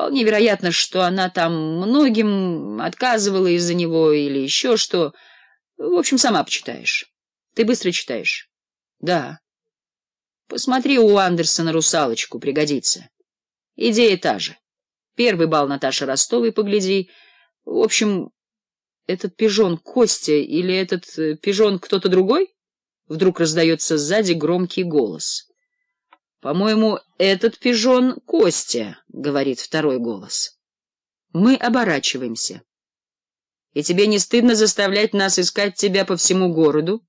Вполне вероятно, что она там многим отказывала из-за него или еще что. В общем, сама почитаешь. Ты быстро читаешь? Да. Посмотри у Андерсона «Русалочку», пригодится. Идея та же. Первый бал Наташи Ростовой погляди. В общем, этот пижон Костя или этот э, пижон кто-то другой? Вдруг раздается сзади громкий голос. «По-моему, этот пижон — Костя», — говорит второй голос. Мы оборачиваемся. «И тебе не стыдно заставлять нас искать тебя по всему городу?»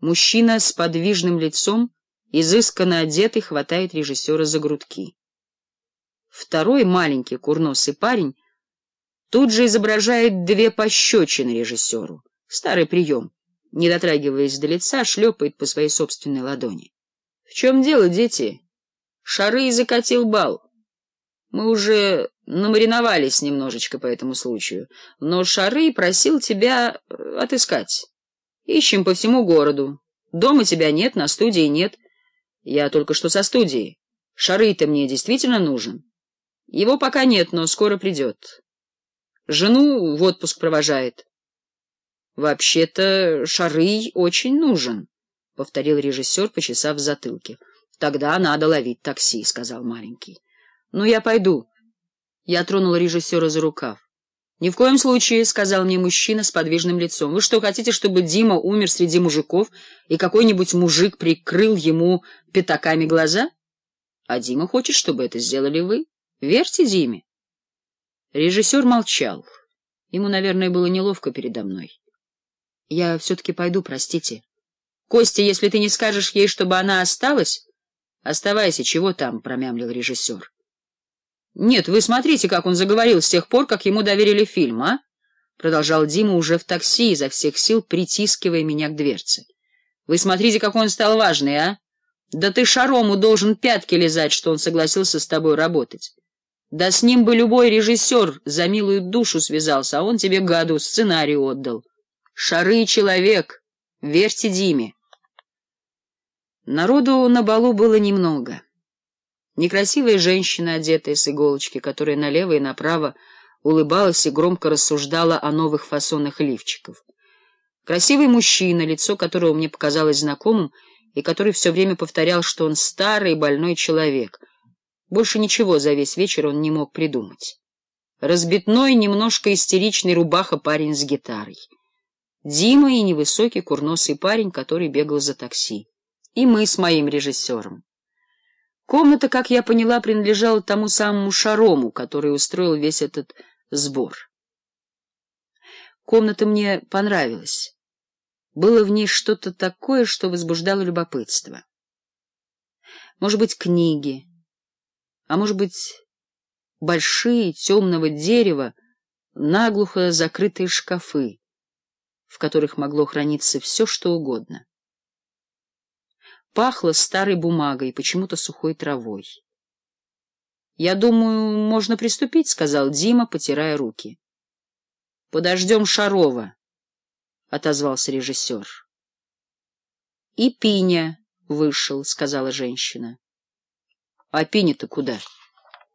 Мужчина с подвижным лицом, изысканно одетый, хватает режиссера за грудки. Второй маленький курносый парень тут же изображает две пощечины режиссеру. Старый прием. Не дотрагиваясь до лица, шлепает по своей собственной ладони. В чем дело, дети? Шары закатил бал. Мы уже намариновались немножечко по этому случаю, но Шары просил тебя э, отыскать. Ищем по всему городу. Дома тебя нет, на студии нет. Я только что со студии. Шары-то мне действительно нужен. Его пока нет, но скоро придет. Жену в отпуск провожает. Вообще-то Шары очень нужен. — повторил режиссер, почесав затылки. — Тогда надо ловить такси, — сказал маленький. — Ну, я пойду. Я тронул режиссера за рукав. — Ни в коем случае, — сказал мне мужчина с подвижным лицом. — Вы что, хотите, чтобы Дима умер среди мужиков, и какой-нибудь мужик прикрыл ему пятаками глаза? — А Дима хочет, чтобы это сделали вы. Верьте Диме. Режиссер молчал. Ему, наверное, было неловко передо мной. — Я все-таки пойду, простите. Костя, если ты не скажешь ей, чтобы она осталась... — Оставайся, чего там, — промямлил режиссер. — Нет, вы смотрите, как он заговорил с тех пор, как ему доверили фильм, а? — продолжал Дима уже в такси, изо всех сил притискивая меня к дверце. — Вы смотрите, какой он стал важный, а? Да ты шарому должен пятки лизать, что он согласился с тобой работать. Да с ним бы любой режиссер за милую душу связался, а он тебе, гаду, сценарий отдал. Шары человек, верьте Диме. Народу на балу было немного. Некрасивая женщина, одетая с иголочки, которая налево и направо улыбалась и громко рассуждала о новых фасонах лифчиков. Красивый мужчина, лицо которого мне показалось знакомым, и который все время повторял, что он старый больной человек. Больше ничего за весь вечер он не мог придумать. Разбитной, немножко истеричный рубаха парень с гитарой. Дима и невысокий курносый парень, который бегал за такси и мы с моим режиссером. Комната, как я поняла, принадлежала тому самому Шарому, который устроил весь этот сбор. Комната мне понравилась. Было в ней что-то такое, что возбуждало любопытство. Может быть, книги, а может быть, большие темного дерева, наглухо закрытые шкафы, в которых могло храниться все, что угодно пахло старой бумагой и почему-то сухой травой. — Я думаю, можно приступить, — сказал Дима, потирая руки. — Подождем Шарова, — отозвался режиссер. — И Пиня вышел, — сказала женщина. — А Пиня-то куда?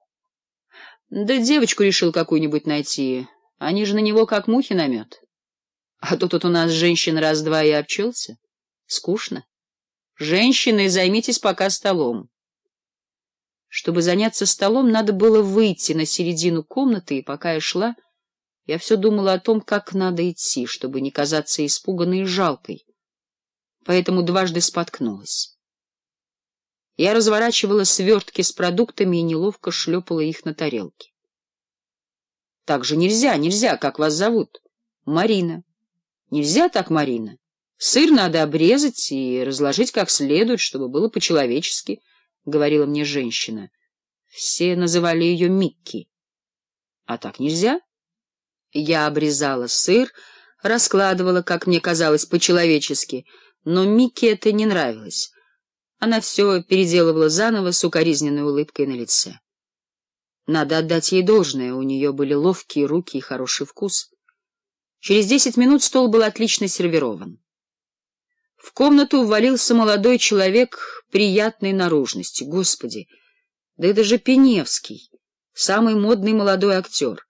— Да девочку решил какую-нибудь найти. Они же на него как мухи на мед. А то тут у нас женщин раз-два и обчелся. Скучно. «Женщины, займитесь пока столом». Чтобы заняться столом, надо было выйти на середину комнаты, и пока я шла, я все думала о том, как надо идти, чтобы не казаться испуганной и жалкой, поэтому дважды споткнулась. Я разворачивала свертки с продуктами и неловко шлепала их на тарелки. — Так же нельзя, нельзя, как вас зовут? — Марина. — Нельзя так, Марина? Сыр надо обрезать и разложить как следует, чтобы было по-человечески, — говорила мне женщина. Все называли ее Микки. А так нельзя. Я обрезала сыр, раскладывала, как мне казалось, по-человечески, но Микки это не нравилось. Она все переделывала заново с укоризненной улыбкой на лице. Надо отдать ей должное, у нее были ловкие руки и хороший вкус. Через десять минут стол был отлично сервирован. В комнату ввалился молодой человек приятной наружности. Господи, да это же Пеневский, самый модный молодой актер.